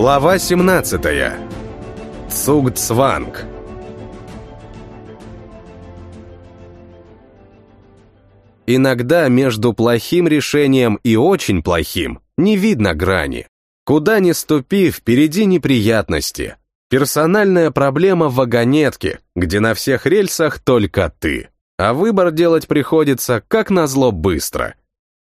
Глава 17. Цугцванг. Иногда между плохим решением и очень плохим не видно грани. Куда ни ступи, впереди неприятности. Персональная проблема в вагонетке, где на всех рельсах только ты. А выбор делать приходится, как назло, быстро.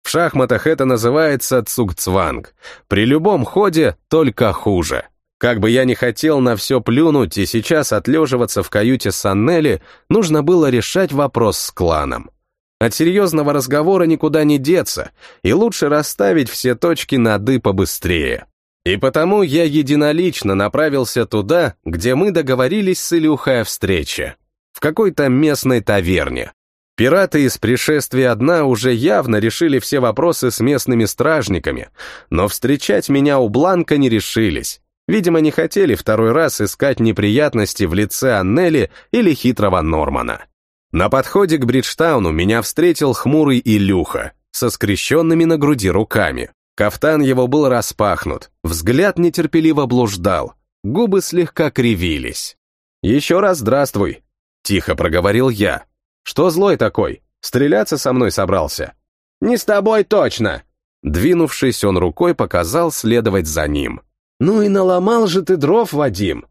В шахматах это называется цугцванг. При любом ходе только хуже. Как бы я ни хотел на все плюнуть и сейчас отлеживаться в каюте Саннели, нужно было решать вопрос с кланом. От серьезного разговора никуда не деться, и лучше расставить все точки над «и» побыстрее. И потому я единолично направился туда, где мы договорились с Илюхой о встрече. В какой-то местной таверне. Пираты из пришествия одна уже явно решили все вопросы с местными стражниками, но встречать меня у Бланка не решились. Видимо, не хотели второй раз искать неприятности в лице Аннели или хитрого Нормана. На подходе к Бриджтауну меня встретил хмурый Илюха со скрещенными на груди руками. Кафтан его был распахнут, взгляд нетерпеливо блуждал, губы слегка кривились. «Еще раз здравствуй», — тихо проговорил я, что злой такой? Стреляться со мной собрался? Не с тобой точно! Двинувшись, он рукой показал следовать за ним. Ну и наломал же ты дров, Вадим.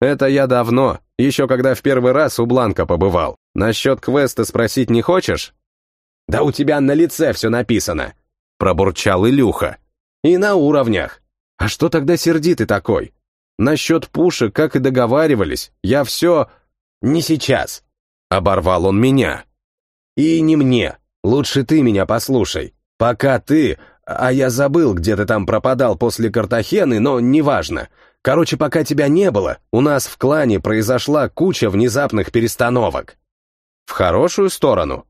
Это я давно, еще когда в первый раз у Бланка побывал. Насчет квеста спросить не хочешь? Да у тебя на лице все написано, пробурчал Илюха. И на уровнях. А что тогда сердитый такой? Насчет пушек, как и договаривались, я все... Не сейчас. Оборвал он меня. И не мне. Лучше ты меня послушай. Пока ты... А я забыл, где ты там пропадал после Картахены, но неважно. Короче, пока тебя не было, у нас в клане произошла куча внезапных перестановок. В хорошую сторону.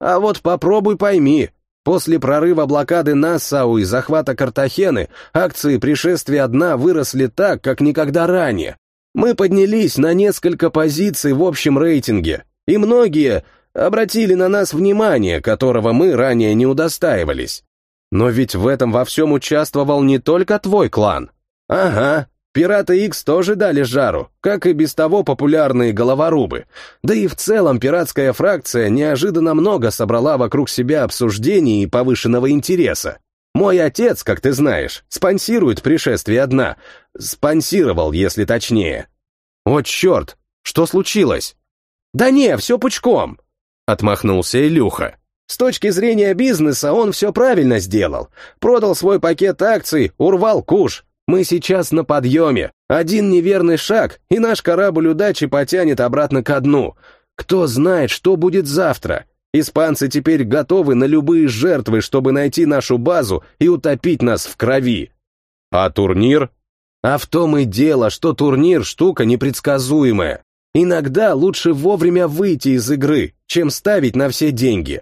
А вот попробуй пойми. После прорыва блокады Нассау и захвата Картахены акции пришествия дна выросли так, как никогда ранее. Мы поднялись на несколько позиций в общем рейтинге, и многие обратили на нас внимание, которого мы ранее не удостаивались. Но ведь в этом во всем участвовал не только твой клан. Ага, Пираты X тоже дали жару, как и без того популярные головорубы. Да и в целом пиратская фракция неожиданно много собрала вокруг себя обсуждений и повышенного интереса. Мой отец, как ты знаешь, спонсирует пришествие одна. Спонсировал, если точнее. О, черт, что случилось? «Да не, все пучком», — отмахнулся Илюха. «С точки зрения бизнеса он все правильно сделал. Продал свой пакет акций, урвал куш. Мы сейчас на подъеме. Один неверный шаг, и наш корабль удачи потянет обратно ко дну. Кто знает, что будет завтра. Испанцы теперь готовы на любые жертвы, чтобы найти нашу базу и утопить нас в крови. А турнир? А в том и дело, что турнир — штука непредсказуемая. Иногда лучше вовремя выйти из игры, чем ставить на все деньги.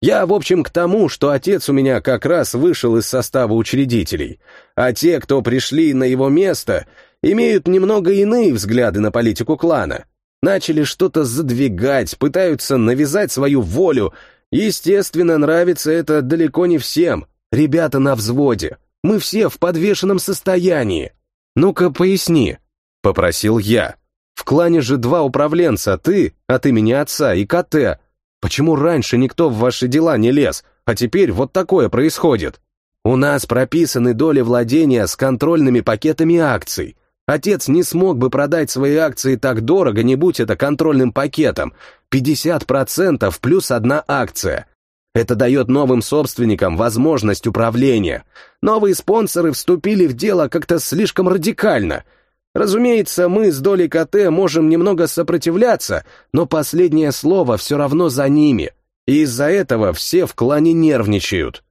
Я, в общем, к тому, что отец у меня как раз вышел из состава учредителей, а те, кто пришли на его место, имеют немного иные взгляды на политику клана. Начали что-то задвигать, пытаются навязать свою волю. Естественно, нравится это далеко не всем. Ребята на взводе. Мы все в подвешенном состоянии. Ну-ка, поясни, — попросил я. В клане же два управленца, ты, от имени отца, и КТ. Почему раньше никто в ваши дела не лез, а теперь вот такое происходит? У нас прописаны доли владения с контрольными пакетами акций. Отец не смог бы продать свои акции так дорого, не будь это контрольным пакетом. 50% плюс одна акция. Это дает новым собственникам возможность управления. Новые спонсоры вступили в дело как-то слишком радикально — Разумеется, мы с долей КТ можем немного сопротивляться, но последнее слово все равно за ними, и из-за этого все в клане нервничают.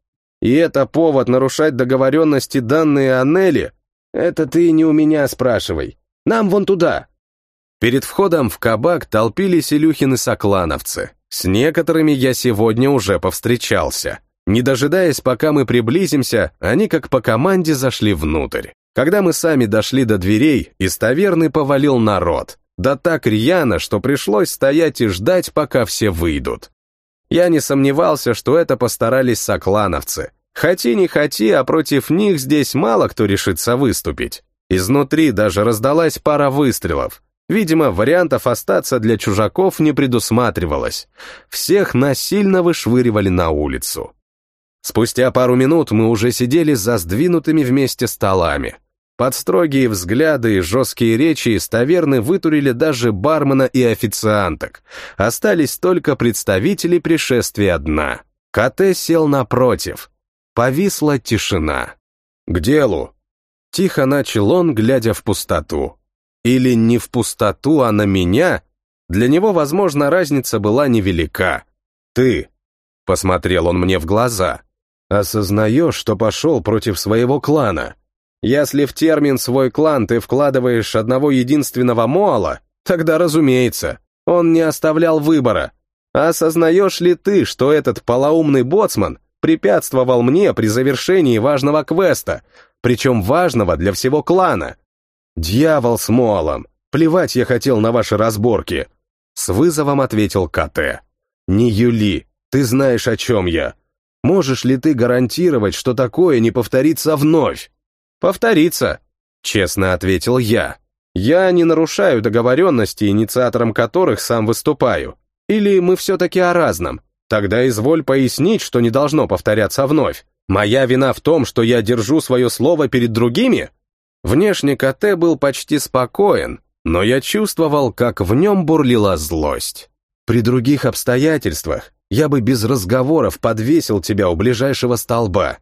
И это повод нарушать договоренности данные Аннели? Это ты не у меня спрашивай. Нам вон туда. Перед входом в кабак толпились Илюхины соклановцы. С некоторыми я сегодня уже повстречался. Не дожидаясь, пока мы приблизимся, они как по команде зашли внутрь. Когда мы сами дошли до дверей, из таверны повалил народ. Да так рьяно, что пришлось стоять и ждать, пока все выйдут. Я не сомневался, что это постарались соклановцы. Хоти не хоти, а против них здесь мало кто решится выступить. Изнутри даже раздалась пара выстрелов. Видимо, вариантов остаться для чужаков не предусматривалось. Всех насильно вышвыривали на улицу. Спустя пару минут мы уже сидели за сдвинутыми вместе столами. Под строгие взгляды и жесткие речи из таверны вытурили даже бармена и официанток. Остались только представители пришествия дна. КТ сел напротив. Повисла тишина. «К делу!» Тихо начал он, глядя в пустоту. Или не в пустоту, а на меня? Для него, возможно, разница была невелика. «Ты!» — посмотрел он мне в глаза. «Осознаешь, что пошел против своего клана?» Если в термин «свой клан» ты вкладываешь одного единственного Моала, тогда, разумеется, он не оставлял выбора. А осознаешь ли ты, что этот полоумный боцман препятствовал мне при завершении важного квеста, причем важного для всего клана? Дьявол с Моалом, плевать я хотел на ваши разборки. С вызовом ответил КТ. Не Юли, ты знаешь, о чем я. Можешь ли ты гарантировать, что такое не повторится вновь? «Повторится», — честно ответил я. «Я не нарушаю договоренности, инициатором которых сам выступаю. Или мы все-таки о разном? Тогда изволь пояснить, что не должно повторяться вновь. Моя вина в том, что я держу свое слово перед другими?» Внешне КТ был почти спокоен, но я чувствовал, как в нем бурлила злость. При других обстоятельствах я бы без разговоров подвесил тебя у ближайшего столба,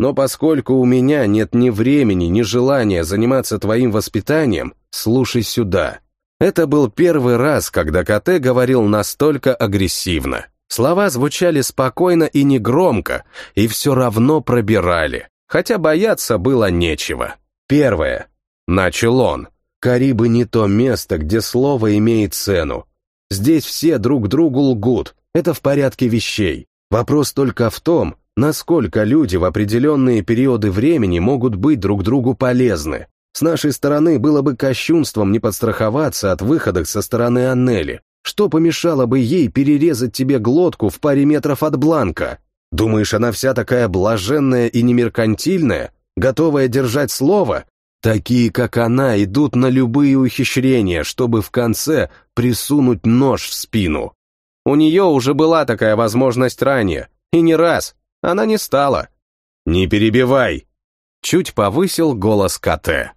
но поскольку у меня нет ни времени, ни желания заниматься твоим воспитанием, слушай сюда. Это был первый раз, когда КТ говорил настолько агрессивно. Слова звучали спокойно и негромко, и все равно пробирали, хотя бояться было нечего. Первое. Начал он. Карибы не то место, где слово имеет цену. Здесь все друг другу лгут, это в порядке вещей. Вопрос только в том, насколько люди в определенные периоды времени могут быть друг другу полезны. С нашей стороны было бы кощунством не подстраховаться от выходок со стороны Аннели. Что помешало бы ей перерезать тебе глотку в паре метров от Бланка? Думаешь, она вся такая блаженная и немеркантильная, готовая держать слово? Такие, как она, идут на любые ухищрения, чтобы в конце присунуть нож в спину. У нее уже была такая возможность ранее, и не раз, она не стала. «Не перебивай!» Чуть повысил голос КТ.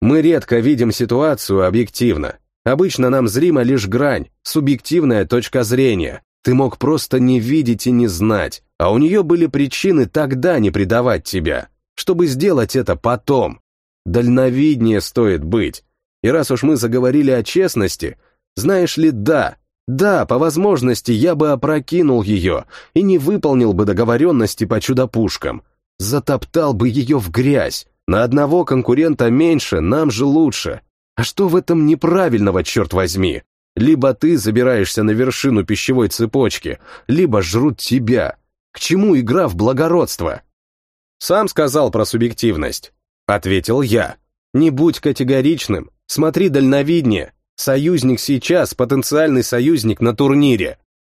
«Мы редко видим ситуацию объективно. Обычно нам зрима лишь грань, субъективная точка зрения. Ты мог просто не видеть и не знать, а у нее были причины тогда не предавать тебя, чтобы сделать это потом. Дальновиднее стоит быть. И раз уж мы заговорили о честности, знаешь ли, да, да, по возможности я бы опрокинул ее и не выполнил бы договоренности по чудо-пушкам. Затоптал бы ее в грязь. На одного конкурента меньше, нам же лучше. А что в этом неправильного, черт возьми? Либо ты забираешься на вершину пищевой цепочки, либо жрут тебя. К чему игра в благородство? Сам сказал про субъективность. Ответил я. Не будь категоричным, смотри дальновиднее, Союзник сейчас, потенциальный союзник на турнире.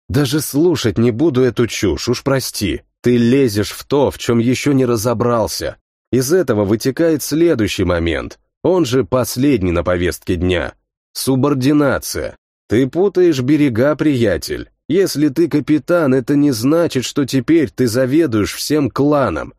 Даже слушать не буду эту чушь, уж прости. Ты лезешь в то, в чем еще не разобрался. Из этого вытекает следующий момент, он же последний на повестке дня. Субординация. Ты путаешь берега, приятель. Если ты капитан, это не значит, что теперь ты заведуешь всем кланом.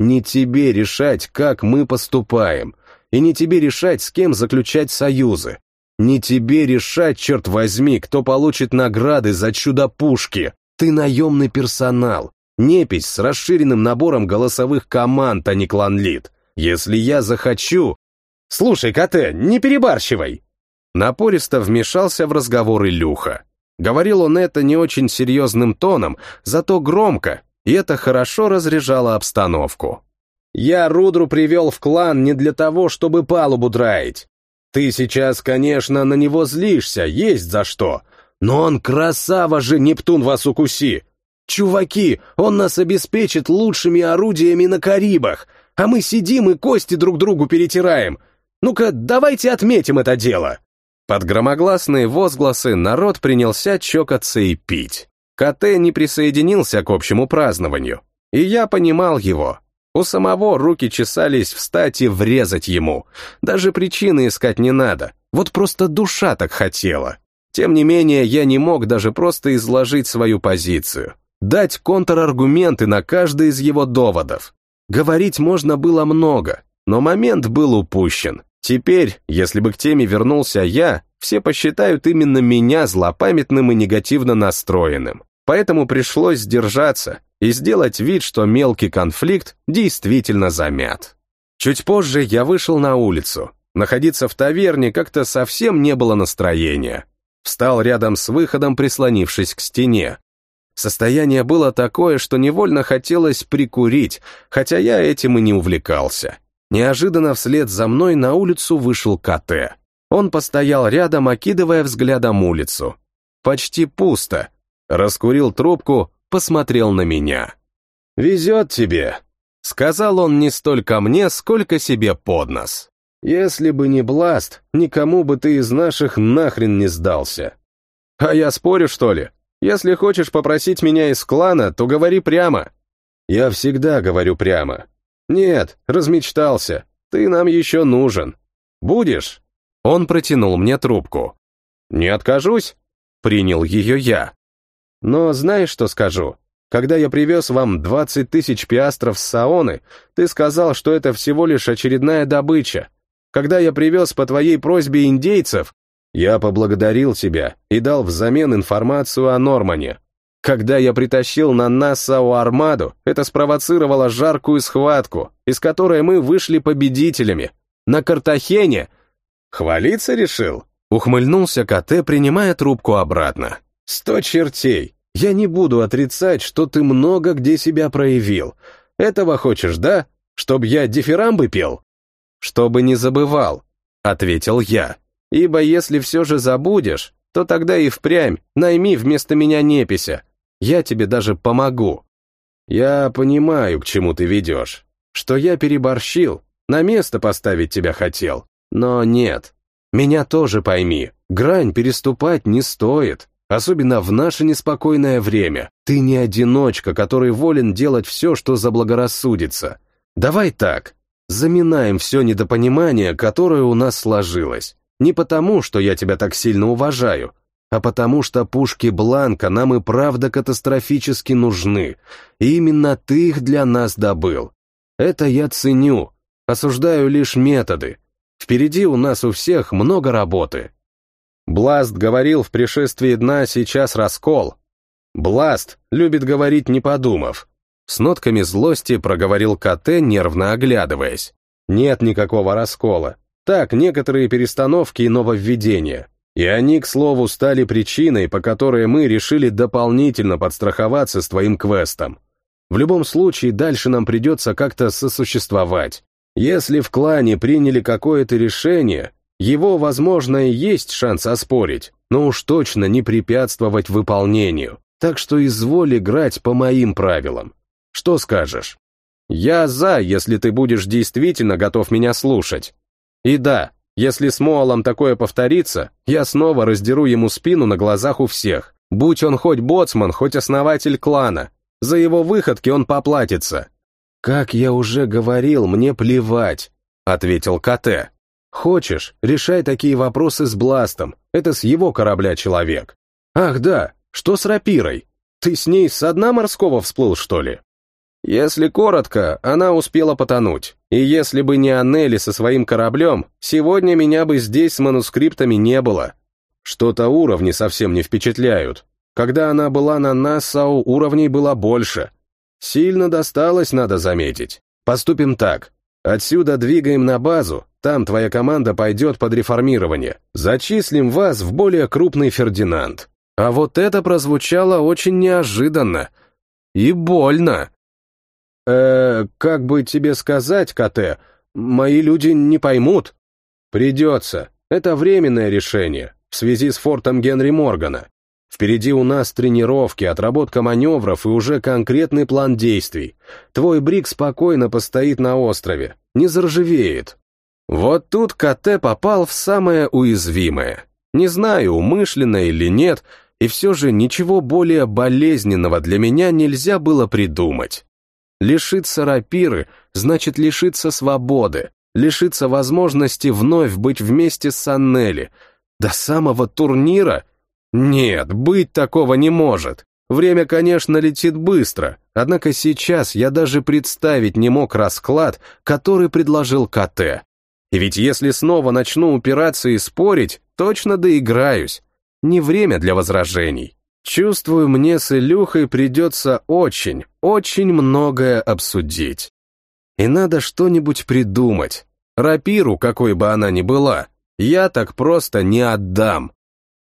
Не тебе решать, как мы поступаем, и не тебе решать, с кем заключать союзы. Не тебе решать, черт возьми, кто получит награды за чудо-пушки. Ты наемный персонал, непись с расширенным набором голосовых команд, а не кланлит. Если я захочу... Слушай, КТ, не перебарщивай! Напористо вмешался в разговор Илюха. Говорил он это не очень серьезным тоном, зато громко, и это хорошо разряжало обстановку. «Я Рудру привел в клан не для того, чтобы палубу драить. Ты сейчас, конечно, на него злишься, есть за что. Но он красава же, Нептун вас укуси. Чуваки, он нас обеспечит лучшими орудиями на Карибах, а мы сидим и кости друг другу перетираем. Ну-ка, давайте отметим это дело. Под громогласные возгласы народ принялся чокаться и пить. КТ не присоединился к общему празднованию. И я понимал его. У самого руки чесались встать и врезать ему. Даже причины искать не надо. Вот просто душа так хотела. Тем не менее, я не мог даже просто изложить свою позицию. Дать контраргументы на каждый из его доводов. Говорить можно было много, но момент был упущен. Теперь, если бы к теме вернулся я, все посчитают именно меня злопамятным и негативно настроенным. Поэтому пришлось сдержаться и сделать вид, что мелкий конфликт действительно замят. Чуть позже я вышел на улицу. Находиться в таверне как-то совсем не было настроения. Встал рядом с выходом, прислонившись к стене. Состояние было такое, что невольно хотелось прикурить, хотя я этим и не увлекался. Неожиданно вслед за мной на улицу вышел КТ. Он постоял рядом, окидывая взглядом улицу. Почти пусто. Раскурил трубку, посмотрел на меня. «Везет тебе», — сказал он не столько мне, сколько себе под нос. «Если бы не Бласт, никому бы ты из наших нахрен не сдался». «А я спорю, что ли? Если хочешь попросить меня из клана, то говори прямо». «Я всегда говорю прямо. «Нет, размечтался. Ты нам еще нужен. Будешь?» Он протянул мне трубку. «Не откажусь?» Принял ее я. «Но знаешь, что скажу? Когда я привез вам 20 тысяч пиастров с Саоны, ты сказал, что это всего лишь очередная добыча. Когда я привез по твоей просьбе индейцев, я поблагодарил тебя и дал взамен информацию о Нормане. Когда я притащил на Нассау армаду, это спровоцировало жаркую схватку, из которой мы вышли победителями. На Картахене... Хвалиться решил? Ухмыльнулся КТ, принимая трубку обратно. Сто чертей. Я не буду отрицать, что ты много где себя проявил. Этого хочешь, да? Чтоб я дифирамбы пел? Чтобы не забывал, ответил я. Ибо если все же забудешь, то тогда и впрямь найми вместо меня непися, я тебе даже помогу. Я понимаю, к чему ты ведешь. Что я переборщил, на место поставить тебя хотел. Но нет. Меня тоже пойми, грань переступать не стоит. Особенно в наше неспокойное время. Ты не одиночка, который волен делать все, что заблагорассудится. Давай так. Заминаем все недопонимание, которое у нас сложилось. Не потому, что я тебя так сильно уважаю, а потому что пушки Бланка нам и правда катастрофически нужны, и именно ты их для нас добыл. Это я ценю, осуждаю лишь методы. Впереди у нас у всех много работы. Бласт говорил в пришествии дна сейчас раскол. Бласт любит говорить не подумав. С нотками злости проговорил КТ, нервно оглядываясь. Нет никакого раскола. Так, некоторые перестановки и нововведения. И они, к слову, стали причиной, по которой мы решили дополнительно подстраховаться с твоим квестом. В любом случае, дальше нам придется как-то сосуществовать. Если в клане приняли какое-то решение, его, возможно, и есть шанс оспорить, но уж точно не препятствовать выполнению. Так что изволь играть по моим правилам. Что скажешь? Я за, если ты будешь действительно готов меня слушать. И да, если с Моалом такое повторится, я снова раздеру ему спину на глазах у всех. Будь он хоть боцман, хоть основатель клана. За его выходки он поплатится. «Как я уже говорил, мне плевать», — ответил КТ. «Хочешь, решай такие вопросы с Бластом. Это с его корабля человек». «Ах да, что с рапирой? Ты с ней со дна морского всплыл, что ли?» Если коротко, она успела потонуть, и если бы не Аннели со своим кораблем, сегодня меня бы здесь с манускриптами не было. Что-то уровни совсем не впечатляют. Когда она была на Нассау, уровней было больше. Сильно досталось, надо заметить. Поступим так. Отсюда двигаем на базу, там твоя команда пойдет под реформирование. Зачислим вас в более крупный Фердинанд. А вот это прозвучало очень неожиданно. И больно. «Э, как бы тебе сказать, КТ, мои люди не поймут». «Придется. Это временное решение, в связи с фортом Генри Моргана. Впереди у нас тренировки, отработка маневров и уже конкретный план действий. Твой Брик спокойно постоит на острове, не заржавеет». Вот тут КТ попал в самое уязвимое. Не знаю, умышленно или нет, и все же ничего более болезненного для меня нельзя было придумать. Лишиться рапиры значит лишиться свободы, лишиться возможности вновь быть вместе с Аннели. До самого турнира? Нет, быть такого не может. Время, конечно, летит быстро, однако сейчас я даже представить не мог расклад, который предложил КТ. И ведь если снова начну упираться и спорить, точно доиграюсь. Не время для возражений. Чувствую, мне с Илюхой придется очень, очень многое обсудить. И надо что-нибудь придумать. Рапиру, какой бы она ни была, я так просто не отдам.